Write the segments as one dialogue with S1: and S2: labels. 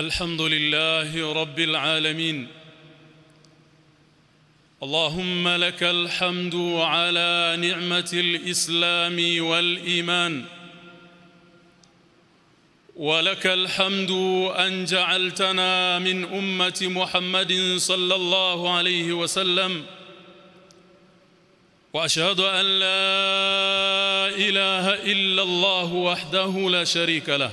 S1: الحمد لله رب العالمين. اللهم لك الحمد على نعمة الإسلام والإيمان. ولك الحمد أن جعلتنا من أمة محمد صلى الله عليه وسلم. وأشهد أن لا إله إلا الله وحده لا شريك له.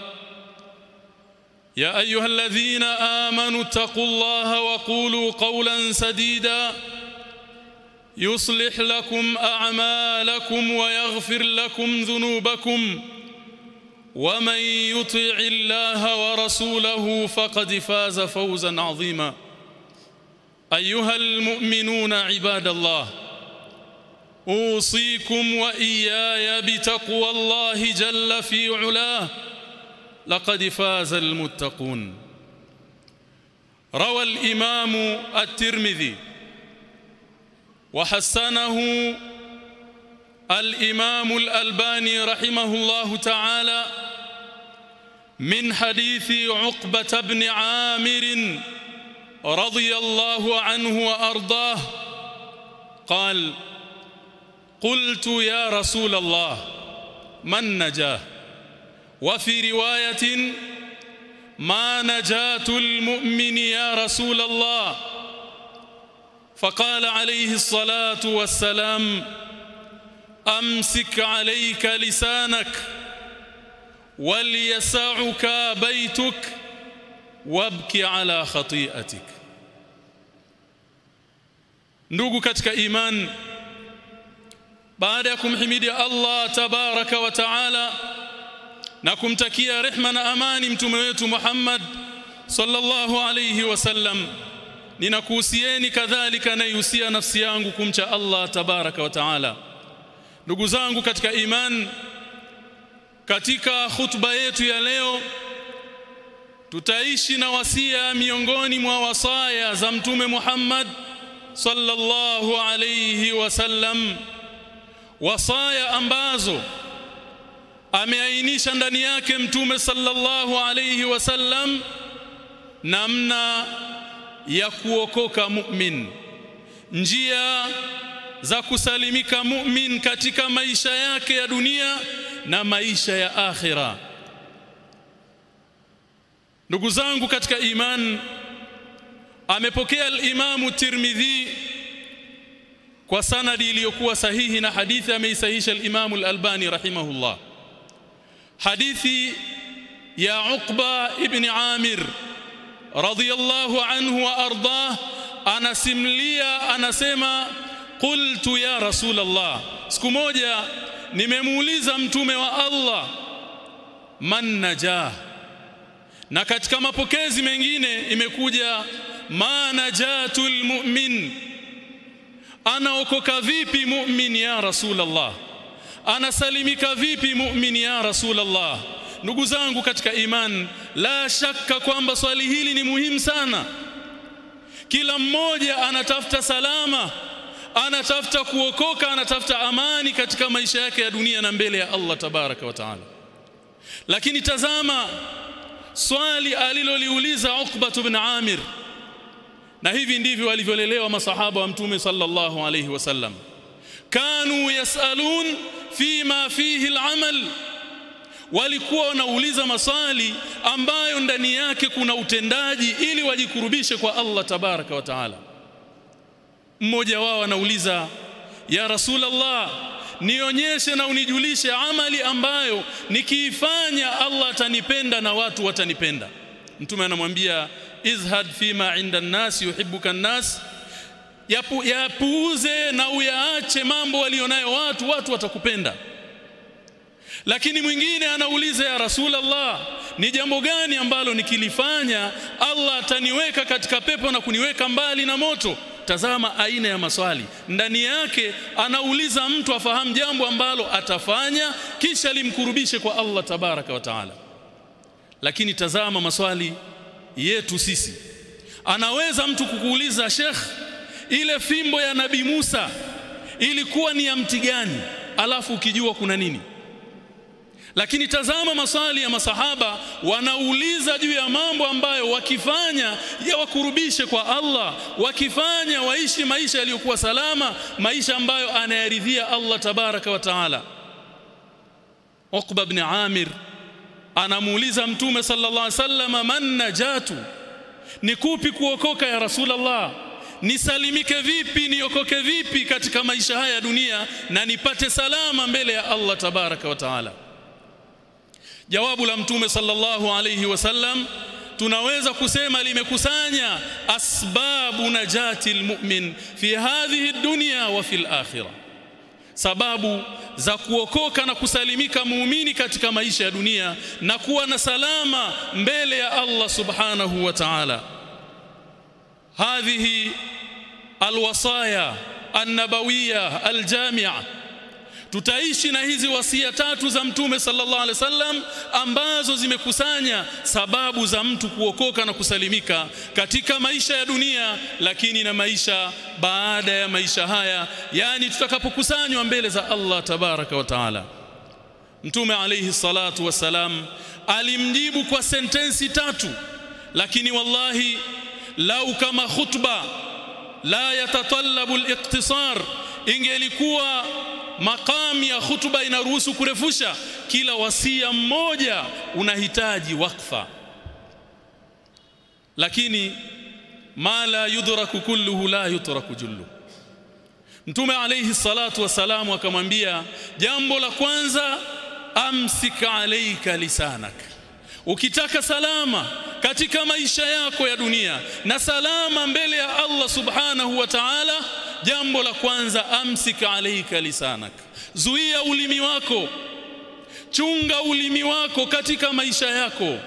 S1: يا أيها الذين آمنوا اتقوا الله وقولوا قولا سديدا. يصلح لكم أعمالكم ويغفر لكم ذنوبكم. ومن يطع الله ورسوله فقد فاز فوزا عظيما. أيها المؤمنون عباد الله أوصيكم وإياي بتقوى الله جل في علاه. لقد فاز المتقون. روى الإمام الترمذي. وحسنه الإمام الألباني رحمه الله تعالى من حديث عقبة بن عامر رضي الله عنه وأرضاه. قال قلت يا رسول الله من نجاه؟ وفي رواية ما نجاة المؤمن يا رسول الله؟ فقال عليه الصلاة والسلام أمسك عليك لسانك وليسعك بيتك وابكي على خطيئتك. Ndugu katika imani baada ya kumhimidi Allah tabaraka na kumtakia rehma na amani mtume wetu Muhammad sallallahu alayhi wasallam ninakuhusieni kadhalika naihusia nafsi yangu kumcha Allah tabaraka wa taala. Ndugu zangu katika iman katika khutba yetu ya leo tutaishi na wasia miongoni mwa wasaya za mtume Muhammad sallallahu alayhi wasallam wasaya ambazo ameainisha ndani yake mtume sallallahu alayhi wasallam namna ya kuokoka mu'min. Njia za kusalimika mu'min katika maisha yake ya dunia na maisha ya akhira. Ndugu zangu katika iman amepokea al-Imamu Tirmidhi kwa sanadi iliyokuwa sahihi na hadithi ameisahisha al-Imamu al-Albani rahimahullah hadithi ya Uqba ibn Amir radiyallahu anhu wa ardah anasimlia anasema qultu ya rasul rasulullah siku moja nimemuuliza mtume wa Allah man najah? Na katika mapokezi mengine imekuja ma najatul mu'min? Anaokoka vipi mu'min ya rasul rasulullah anasalimika vipi muumini ya rasulullah? Ndugu zangu katika iman la shakka kwamba swali hili ni muhimu sana. Kila mmoja anatafuta salama anatafuta kuokoka anatafuta amani katika maisha yake ya dunia na mbele ya Allah tabaraka wa taala. Lakini tazama swali aliloliuliza Uqba ibn Amir. Na hivi ndivyo walivyolelewa masahaba wa mtume sallallahu alayhi wasallam kanu yasalun fima fihi al-amal. Walikuwa wanauliza maswali ambayo ndani yake kuna utendaji ili wajikurubishe kwa Allah tabaraka wa taala. Mmoja wao anauliza ya rasulullah nionyeshe na unijulishe amali ambayo nikiifanya Allah atanipenda na watu watanipenda. Mtume anamwambia izhad fima inda an-nas yuhibbuka an-nas yapu, yapuuze na uyaache mambo walionayo watu watu watakupenda. Lakini mwingine anauliza ya rasulullah ni jambo gani ambalo nikilifanya Allah ataniweka katika pepo na kuniweka mbali na moto? Tazama aina ya maswali. Ndani yake anauliza mtu afahamu jambo ambalo atafanya kisha limkurubishe kwa Allah tabaraka wa taala. Lakini tazama maswali yetu sisi. Anaweza mtu kukuuliza Sheikh ile fimbo ya Nabii Musa ilikuwa ni ya mti gani? Alafu ukijua kuna nini. Lakini tazama maswali ya masahaba wanauliza juu ya mambo ambayo wakifanya yawakurubishe kwa Allah wakifanya waishi maisha yaliyokuwa salama maisha ambayo anayaridhia Allah tabaraka wa taala. Uqba ibn Amir anamuuliza mtume sallallahu alaihi wasallam man najatu? Ni kupi kuokoka ya rasulullah nisalimike vipi niokoke vipi katika maisha haya ya dunia na nipate salama mbele ya Allah tabaraka wa taala? Jawabu la mtume sallallahu alayhi wasallam tunaweza kusema limekusanya asbabu najati almu'min fi hadhihi dunya wa fil akhirah. Sababu za kuokoka na kusalimika muumini katika maisha ya dunia na kuwa na salama mbele ya Allah subhanahu wa ta'ala. Hadhihi alwasaya annabawiya aljami'a tutaishi na hizi wasia tatu za mtume sallallahu alaihi wasallam ambazo zimekusanya sababu za mtu kuokoka na kusalimika katika maisha ya dunia lakini na maisha baada ya maisha haya yani tutakapokusanywa mbele za Allah tabaraka wa taala. Mtume alaihi salatu wasalam alimjibu kwa sentensi tatu lakini wallahi lau kama khutba la yatatallabu al-iqtisar ingelikuwa maqam ya khutba inaruhusu kurefusha kila wasia mmoja unahitaji wakfa lakini ma la yudraku kulluhu la yutraku jullu Mtume alayhi salatu wasalamu akamwambia, jambo la kwanza, amsik alayka lisanak, ukitaka salama katika maisha yako ya dunia na salama mbele ya Allah subhanahu wa ta'ala, jambo la kwanza, amsik alayka lisanak, zuia ulimi wako, chunga ulimi wako katika maisha yako,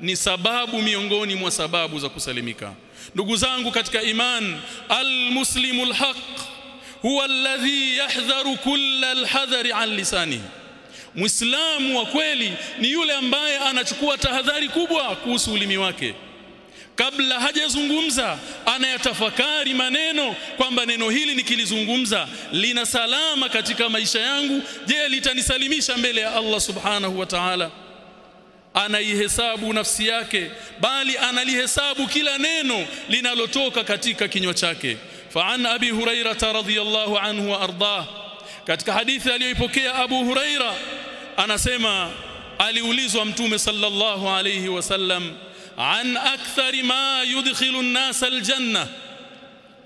S1: ni sababu miongoni mwa sababu za kusalimika. Ndugu zangu katika iman, almuslimu alhaq huwa alladhi yahdharu kulla alhadhari an lisanihi Muislamu wa kweli ni yule ambaye anachukua tahadhari kubwa kuhusu ulimi wake. Kabla hajazungumza, anayatafakari maneno kwamba neno hili nikilizungumza lina salama katika maisha yangu, je, litanisalimisha mbele ya Allah subhanahu wa ta'ala? Anaihesabu nafsi yake, bali analihesabu kila neno linalotoka katika kinywa chake. Fa an abi hurairata radhiyallahu anhu wa ardah katika hadithi aliyoipokea Abu Huraira anasema aliulizwa mtume sallallahu alayhi wasallam an akthari ma yudkhilu an-nas al-janna?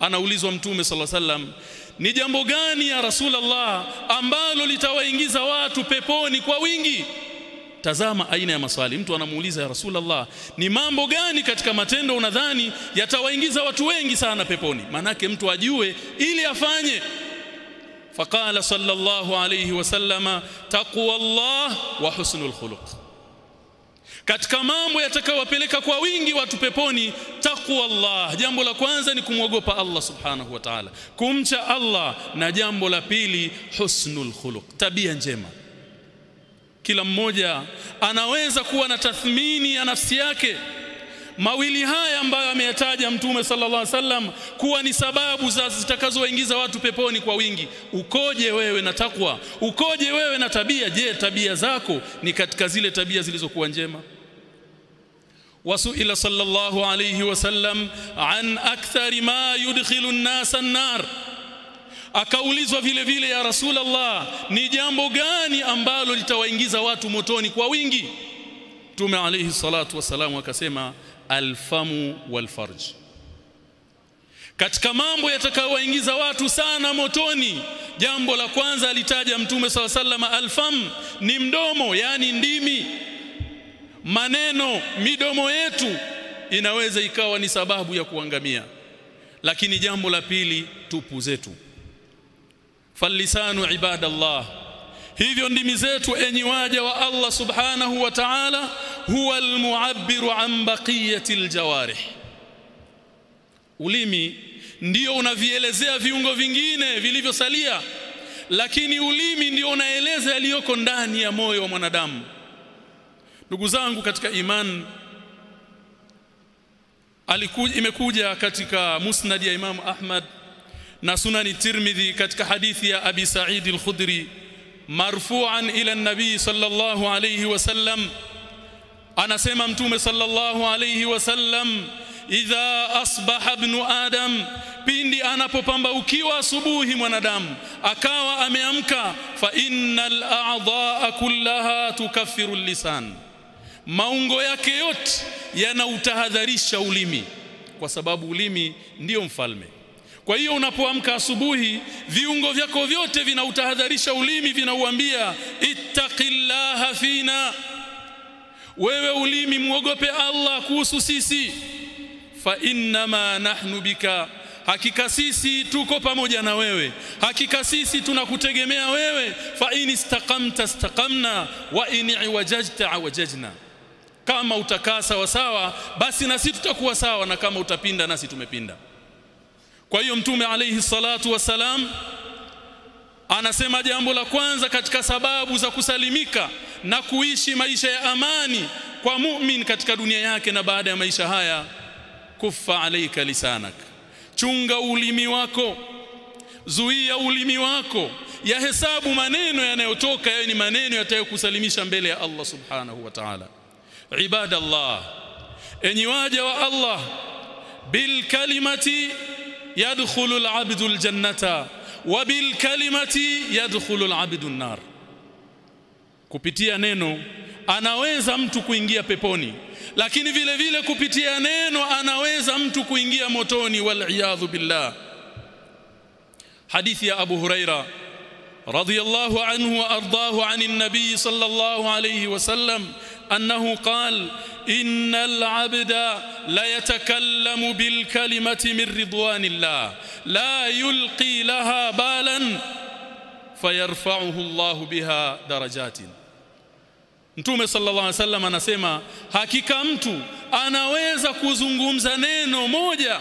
S1: Anaulizwa mtume sallallahu alayhi wasallam ni jambo gani ya rasulullah ambalo litawaingiza watu peponi kwa wingi? Tazama aina ya maswali. Mtu anamuuliza ya rasulullah ni mambo gani katika matendo unadhani yatawaingiza watu wengi sana peponi? Manake mtu ajue ili afanye فقال صلى الله عليه وسلم تقوى الله وحسن الخلق katika mambo yatakayowapeleka kwa wingi watu peponi taqwa Allah jambo la kwanza ni kumwogopa Allah subhanahu wa ta'ala kumcha Allah na jambo la pili husnul khuluq tabia njema kila mmoja anaweza kuwa na tathmini ya nafsi yake mawili haya ambayo ameyataja mtume sallallahu alaihi wasallam kuwa ni sababu za zitakazowaingiza watu peponi kwa wingi. Ukoje wewe na takwa ukoje wewe na tabia? Je tabia zako ni katika zile tabia zilizokuwa njema? Wasuila sallallahu alayhi wasallam an akthari ma yudkhilu an-nasa an-nar akaulizwa vile vile ya rasulullah ni jambo gani ambalo litawaingiza watu motoni kwa wingi? Mtume alaihi salatu wassalamu akasema alfamu walfarj. Katika mambo yatakayowaingiza watu sana motoni jambo la kwanza alitaja mtume sala salama alfam ni mdomo yani ndimi. Maneno midomo yetu inaweza ikawa ni sababu ya kuangamia. Lakini jambo la pili tupu zetu. Fallisanu ibadallah hivyo ndimi zetu enyi waja wa Allah subhanahu wa ta'ala huwa almu'abbiru an baqiyati aljawarih. Ulimi ndio unavielezea viungo vingine vilivyosalia lakini ulimi ndio unaeleza yaliyoko ndani ya moyo wa mwanadamu. Ndugu zangu katika iman alikuja imekuja katika musnad ya imamu Ahmad na sunani Tirmidhi katika hadithi ya Abi Sa'id al-Khudri marfu'an ila an-nabi sallallahu alayhi wasallam anasema mtume sallallahu alayhi wasallam idha asbaha ibn adam pindi anapopambaukiwa asubuhi mwanadamu akawa ameamka fa innal a'dha'a kullaha tukaffiru lisan maungo yake yote yanautahadharisha ulimi kwa sababu ulimi ndiyo mfalme kwa hiyo unapoamka asubuhi viungo vyako vyote vinautahadharisha ulimi vinauambia ittaqillaha fina. Wewe ulimi muogope Allah kuhusu sisi. Fa innama nahnu bika. Hakika sisi tuko pamoja na wewe. Hakika sisi tunakutegemea wewe. Fa in istaqamta istaqamna. Wa in iwajajta awajajna kama utakaa sawa sawa basi nasi tutakuwa sawa na kama utapinda nasi tumepinda kwa hiyo mtume alayhi salatu wasalam anasema jambo la kwanza katika sababu za kusalimika na kuishi maisha ya amani kwa mu'min katika dunia yake na baada ya maisha haya kuffa alayka lisanak. Chunga ulimi wako zuia ulimi wako ya hesabu maneno yanayotoka yayo ni maneno yatayokusalimisha mbele ya Allah subhanahu wa ta'ala. Ibadallah enyi waja wa Allah bil kalimati يدخل العبد الجنة وبالكلمة يدخل العبد النار kupitia neno anaweza mtu kuingia peponi lakini vile vile kupitia neno anaweza mtu kuingia motoni wal iyadhu billah hadithi ya Abu Huraira radhiyallahu anhu wa ardahu anin nabii sallallahu alayhi wasallam annahu qala إن العبد لا يتكلم بالكلمة من رضوان الله لا يلقي لها بالا فيرفعه الله بها درجات Mtume sallallahu alaihi wasallam anasema hakika mtu anaweza kuzungumza neno moja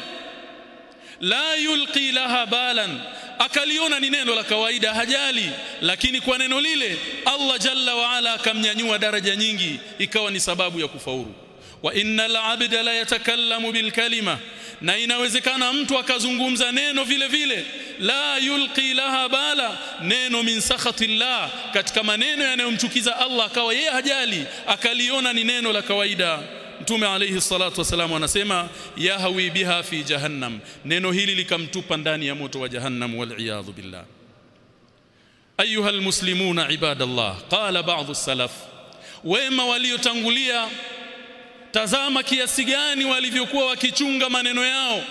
S1: la yulqi laha balan akaliona ni neno la kawaida hajali. Lakini kwa neno lile Allah jalla wa ala akamnyanyua daraja nyingi ikawa ni sababu ya kufaulu. Wa innal abda la yatakallamu bil kalima na inawezekana mtu akazungumza neno vile vile la yulqi laha bala neno min sakhatillah katika maneno yanayomchukiza Allah akawa yeye hajali akaliona ni neno la kawaida Mtume alayhi salatu wasalam anasema yahwi biha fi jahannam. Neno hili likamtupa ndani ya moto wa jahannam wal iyadhu billah. Ayuha almuslimuna ibadallah qala ba'd as-salaf wema waliotangulia tazama kiasi gani walivyokuwa wakichunga maneno yao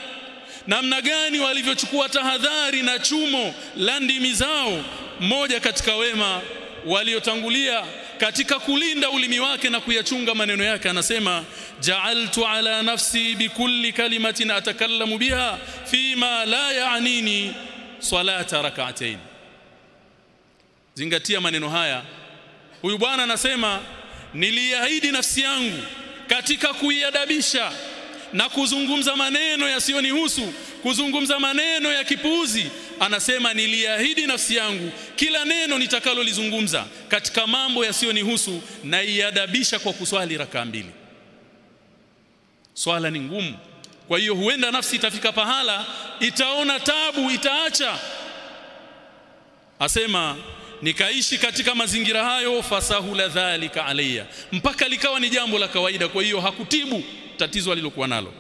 S1: namna gani walivyochukua tahadhari na chumo la ndimi zao. Mmoja katika wema waliotangulia katika kulinda ulimi wake na kuyachunga maneno yake anasema ja'altu ala nafsi bikulli kalimatin atakallamu biha fi ma la ya'nini salata rak'atayn. Zingatia maneno haya. Huyu bwana anasema niliahidi nafsi yangu katika kuiadabisha na kuzungumza maneno yasiyonihusu kuzungumza maneno ya kipuuzi. Anasema niliahidi nafsi yangu kila neno nitakalolizungumza katika mambo yasiyonihusu na iadabisha kwa kuswali rakaa mbili. Swala ni ngumu. Kwa hiyo huenda nafsi itafika pahala itaona tabu itaacha. Asema nikaishi katika mazingira hayo fasahula dhalika alayya. Mpaka likawa ni jambo la kawaida kwa hiyo hakutibu tatizo alilokuwa nalo.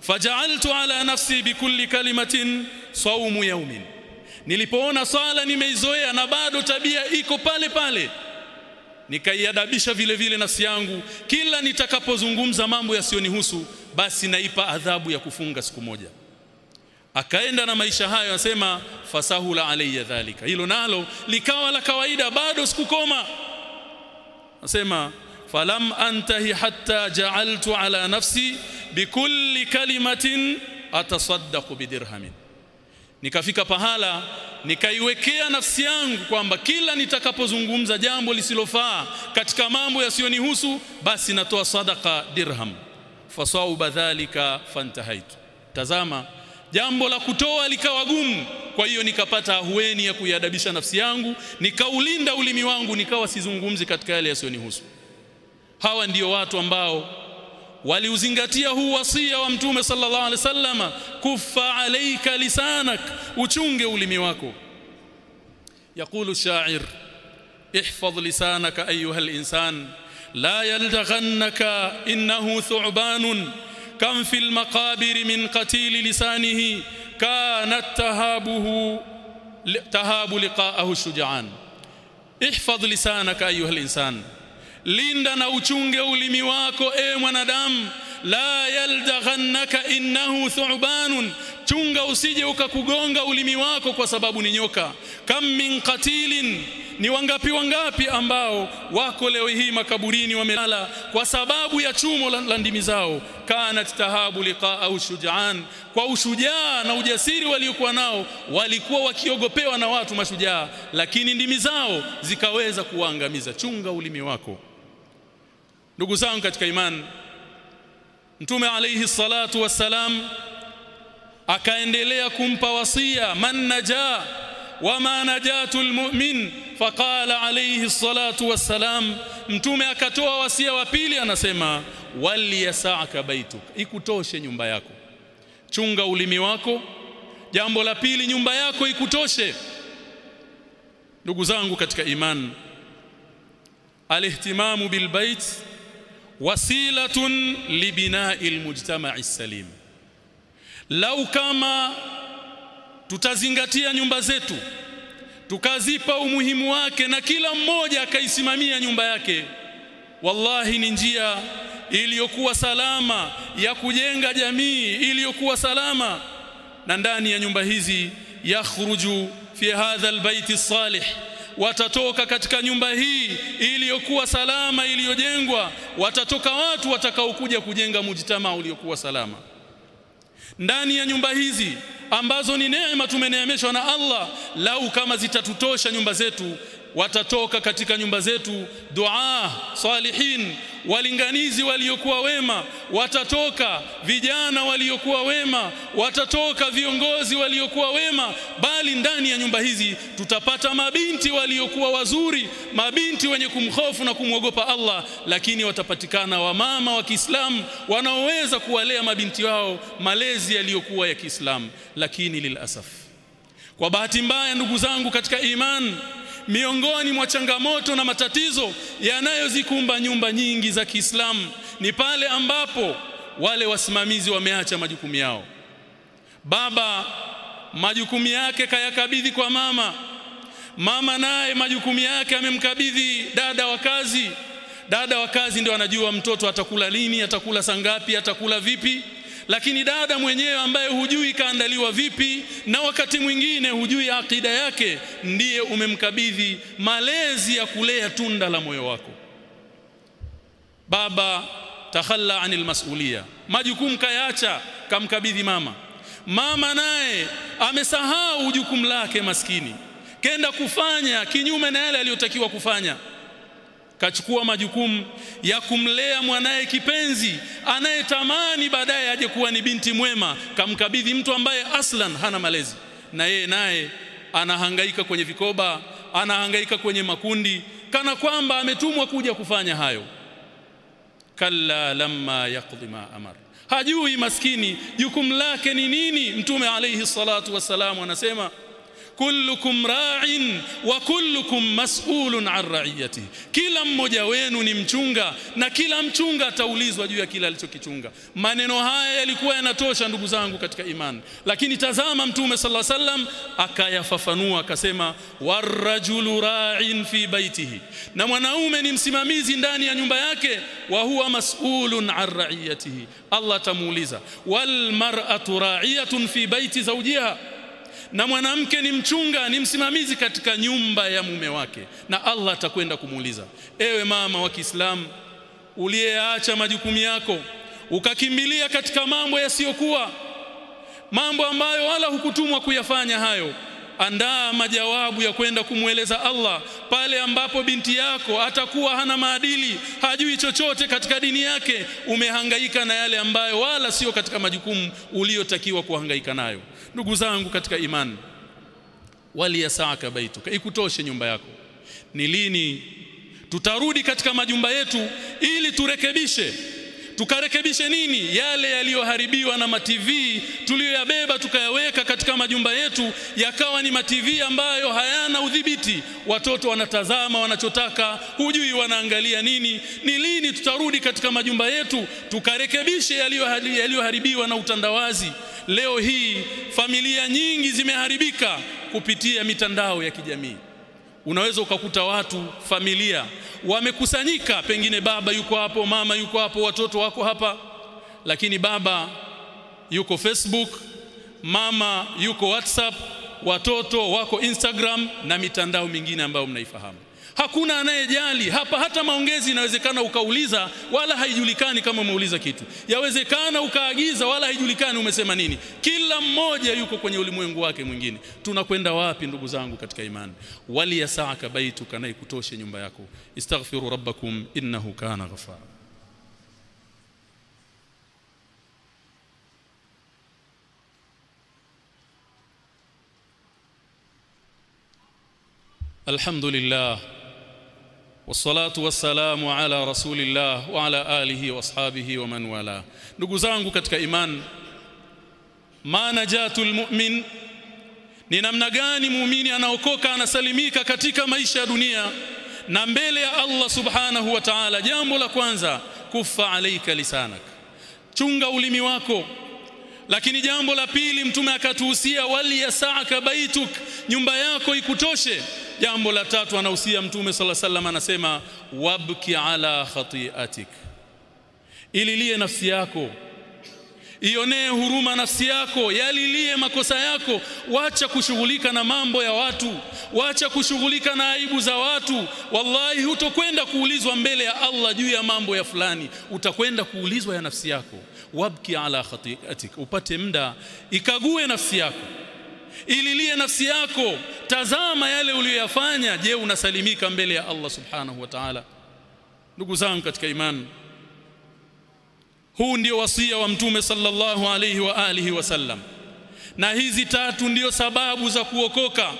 S1: Faja'altu ala nafsi bikulli kalimatin saumu yaumin nilipoona swala nimeizoea na bado tabia iko pale pale nikaiadabisha vile vile nafsi yangu. Kila nitakapozungumza mambo yasiyonihusu basi naipa adhabu ya kufunga siku moja. Akaenda na maisha hayo anasema fasahula alayya dhalika. Hilo nalo likawa la kawaida bado sikukoma. Anasema falam antahi hatta ja'altu ala nafsi bikulli kalimatin atasaddaqu bidirhamin nikafika pahala nikaiwekea nafsi yangu kwamba kila nitakapozungumza jambo lisilofaa katika mambo yasiyonihusu basi natoa sadaka dirham. Fasauba dhalika fantahaitu tazama jambo la kutoa likawa gumu. Kwa hiyo nikapata ahueni ya kuiadabisha nafsi yangu nikaulinda ulimi wangu nikawa sizungumzi katika yale yasiyonihusu. Hawa ndiyo watu ambao waliuzingatia huu wasia wa mtume sallallahu alaihi wasallam kufa alayka lisanak uchunge ulimi wako. يقول الشاعر احفظ لسانك ايها الانسان لا يلدغنك انه ثعبان كم في المقابر من قتيل لسانه كانت تهابه تهاب لقاءه الشجعان احفظ لسانك ايها الانسان linda na uchunge ulimi wako e mwanadamu. La yaldaghannaka innahu thu'banun. Chunga usije ukakugonga ulimi wako kwa sababu ni nyoka. Kam min qatilin. Ni wangapi wangapi ambao wako leo hii makaburini wamelala kwa sababu ya chumo la, ndimi zao? Kanat tahabu liqaa shujaan kwa ushujaa na ujasiri waliokuwa nao walikuwa wakiogopewa na watu mashujaa. Lakini ndimi zao zikaweza kuwaangamiza chunga ulimi wako ndugu zangu katika imani mtume alayhi salatu wassalam akaendelea kumpa wasia man naja wama najatul mu'min faqala alayhi salatu wassalam mtume akatoa wasia wa pili anasema waliyasaka baituk ikutoshe nyumba yako. Chunga ulimi wako. Jambo la pili nyumba yako ikutoshe. Ndugu zangu katika imani alihtimamu bilbait wasilatun libinai almujtama'i salim. Lau kama tutazingatia nyumba zetu tukazipa umuhimu wake na kila mmoja akaisimamia nyumba yake wallahi ni njia iliyokuwa salama ya kujenga jamii iliyokuwa salama. Na ndani ya nyumba hizi yakhruju fi hadha albayti salih watatoka katika nyumba hii iliyokuwa salama iliyojengwa. Watatoka watu watakaokuja kujenga mujitamaa uliokuwa salama. Ndani ya nyumba hizi ambazo ni neema tumeneemeshwa na Allah lau kama zitatutosha nyumba zetu watatoka katika nyumba zetu dua salihin walinganizi waliokuwa wema watatoka vijana waliokuwa wema watatoka viongozi waliokuwa wema bali ndani ya nyumba hizi tutapata mabinti waliokuwa wazuri mabinti wenye kumhofu na kumwogopa Allah lakini watapatikana wamama wa Kiislamu wanaoweza kuwalea mabinti wao malezi yaliyokuwa ya Kiislamu. Lakini lilasaf kwa bahati mbaya ndugu zangu katika imani miongoni mwa changamoto na matatizo yanayozikumba nyumba nyingi za Kiislamu ni pale ambapo wale wasimamizi wameacha majukumu yao. Baba majukumu yake kayakabidhi kwa mama, mama naye majukumu yake amemkabidhi dada wa kazi. Dada wa kazi ndio anajua mtoto atakula lini, atakula sangapi, atakula vipi lakini dada mwenyewe ambaye hujui kaandaliwa vipi na wakati mwingine hujui akida yake ndiye umemkabidhi malezi ya kulea tunda la moyo wako. Baba takhalla anil masulia majukumu kayaacha kamkabidhi mama. Mama naye amesahau jukumu lake maskini. Kenda kufanya kinyume na yale aliyotakiwa kufanya kachukua majukumu ya kumlea mwanaye kipenzi anayetamani baadaye aje kuwa ni binti mwema, kamkabidhi mtu ambaye aslan hana malezi, na yeye naye anahangaika kwenye vikoba, anahangaika kwenye makundi, kana kwamba ametumwa kuja kufanya hayo. Kalla lamma yaqdi ma amar, hajui maskini jukumu lake ni nini. Mtume alayhi salatu wassalamu anasema kullukum ra'in wa kullukum mas'ulun an ra'iyatihi, kila mmoja wenu ni mchunga na kila mchunga ataulizwa juu ya kila alichokichunga. Maneno haya yalikuwa yanatosha ndugu zangu katika imani, lakini tazama Mtume alaihi wasallam akayafafanua akasema, warajulu ra'in fi baitihi, na mwanaume ni msimamizi ndani ya nyumba yake, wa huwa mas'ulun an ra'iyatihi, Allah atamuuliza. Wal mar'atu ra'iyatun fi baiti zawjiha na mwanamke ni mchunga ni msimamizi katika nyumba ya mume wake na Allah atakwenda kumuuliza ewe mama wa Kiislamu uliyeacha majukumu yako ukakimbilia katika mambo yasiyokuwa mambo ambayo wala hukutumwa kuyafanya hayo andaa majawabu ya kwenda kumweleza Allah pale ambapo binti yako atakuwa hana maadili, hajui chochote katika dini yake, umehangaika na yale ambayo wala sio katika majukumu uliyotakiwa kuhangaika nayo. Ndugu zangu katika imani, waliyasaka baituka, ikutoshe nyumba yako. Ni lini tutarudi katika majumba yetu ili turekebishe? Tukarekebishe nini? Yale yaliyoharibiwa na mativi tuliyoyabeba tukayaweka katika majumba yetu yakawa ni mativi ambayo hayana udhibiti. Watoto wanatazama wanachotaka hujui wanaangalia nini. Ni lini tutarudi katika majumba yetu tukarekebishe yaliyoharibiwa na utandawazi leo hii familia nyingi zimeharibika kupitia mitandao ya kijamii. Unaweza ukakuta watu familia wamekusanyika, pengine baba yuko hapo, mama yuko hapo, watoto wako hapa, lakini baba yuko Facebook, mama yuko WhatsApp, watoto wako Instagram na mitandao mingine ambayo mnaifahamu. Hakuna anayejali hapa. Hata maongezi inawezekana ukauliza, wala haijulikani kama umeuliza kitu. Yawezekana ukaagiza, wala haijulikani umesema nini. Kila mmoja yuko kwenye ulimwengu wake mwingine. Tunakwenda wapi, ndugu zangu katika imani? Waliyasaka baituka, na ikutoshe nyumba yako. Istaghfiru rabbakum innahu kana ghafara. Alhamdulillah wassalatu wassalamu ala rasulillah wa ala alihi washabihi ashabihi wa man wala. Ndugu zangu katika iman, manajatul mu'min, ni namna gani muumini anaokoka anasalimika katika maisha ya dunia na mbele ya Allah subhanahu wa ta'ala. Jambo la kwanza, kufa alaika lisanak, chunga ulimi wako. Lakini jambo la pili, Mtume akatuhusia waliyasaka baituk, nyumba yako ikutoshe. Jambo la tatu anahusia Mtume sala sallam, anasema wabki ala khatiatik, ililie nafsi yako, ionee huruma nafsi yako yalilie makosa yako. Wacha kushughulika na mambo ya watu wacha kushughulika na aibu za watu. Wallahi hutokwenda kuulizwa mbele ya Allah juu ya mambo ya fulani. Utakwenda kuulizwa ya nafsi yako. Wabki ala khati'atik. Upate muda ikague nafsi yako ililie nafsi yako tazama yale uliyoyafanya. Je unasalimika mbele ya Allah subhanahu wa ta'ala? Ndugu zangu katika imani huu ndio wasia wa mtume sallallahu alayhi wa alihi wasallam na hizi tatu ndio sababu za kuokoka.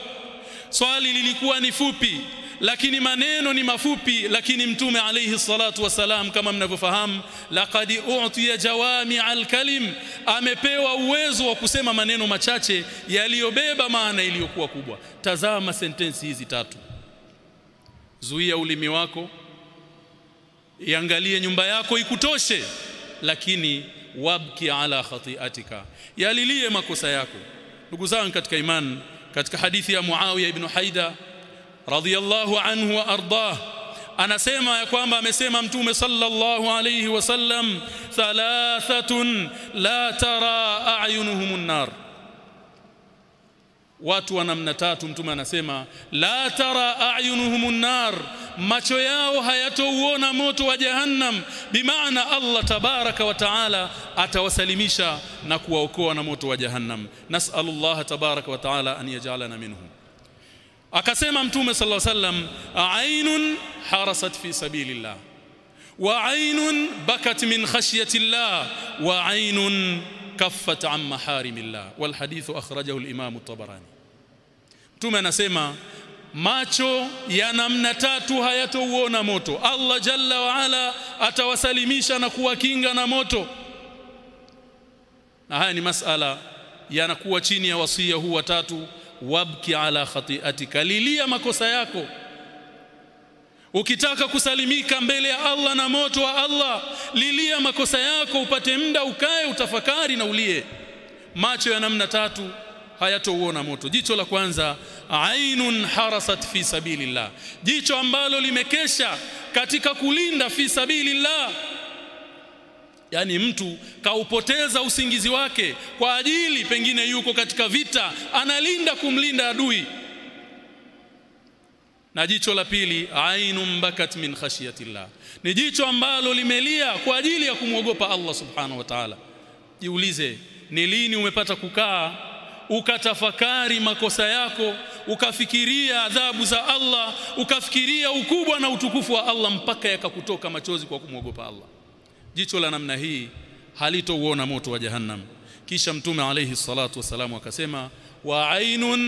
S1: Swali lilikuwa ni fupi lakini maneno ni mafupi lakini mtume alayhi salatu wasalam kama mnavyofahamu laqad u'tiya jawami alkalim amepewa uwezo wa kusema maneno machache yaliyobeba maana iliyokuwa kubwa. Tazama sentensi hizi tatu. Zuia ulimi wako iangalie nyumba yako ikutoshe lakini wabki ala khati'atika yalilie makosa yako. Ndugu zangu katika imani katika hadithi ya Muawiya ibn Haida radhiyallahu anhu wa ardah anasema ya kwamba amesema mtume sallallahu alayhi wasallam thalathatun la tara a'yunuhumun nar watu wa namna tatu mtume anasema la tara a'yunuhumun nar macho yao hayatouona moto wa jahannam bimaana Allah tabaraka wa taala atawasalimisha na kuwaokoa na moto wa jahannam nas'alullah tabaraka wa taala an yaj'alana minhum akasema mtume sallallahu wasallam ainun harasat fi sabilillah wa ainun bakat min khashyati llah wa ainun kaffat an maharimillah wal hadithu akhrajahu al-imam at-tabarani mtume anasema macho ya namna tatu hayatouona moto Allah jalla wa ala atawasalimisha na kuwakinga na moto na haya ni masala yanakuwa chini ya wasia huu watatu wabki ala khati'atika lilia makosa yako. Ukitaka kusalimika mbele ya Allah na moto wa Allah lilia makosa yako upate muda ukae utafakari na ulie. Macho ya namna tatu hayatouona moto. Jicho la kwanza ainun harasat fi sabilillah. Jicho ambalo limekesha katika kulinda fi sabilillah yani mtu kaupoteza usingizi wake kwa ajili pengine yuko katika vita analinda kumlinda adui. Na jicho la pili ainun bakat min khashiyatillah. Ni jicho ambalo limelia kwa ajili ya kumwogopa Allah subhanahu wa ta'ala. Jiulize ni lini umepata kukaa ukatafakari makosa yako ukafikiria adhabu za Allah ukafikiria ukubwa na utukufu wa Allah mpaka yakakutoka machozi kwa kumwogopa Allah jicho la namna hii halitouona moto wa jahannam. Kisha mtume alayhi salatu wasalamu akasema wa ainun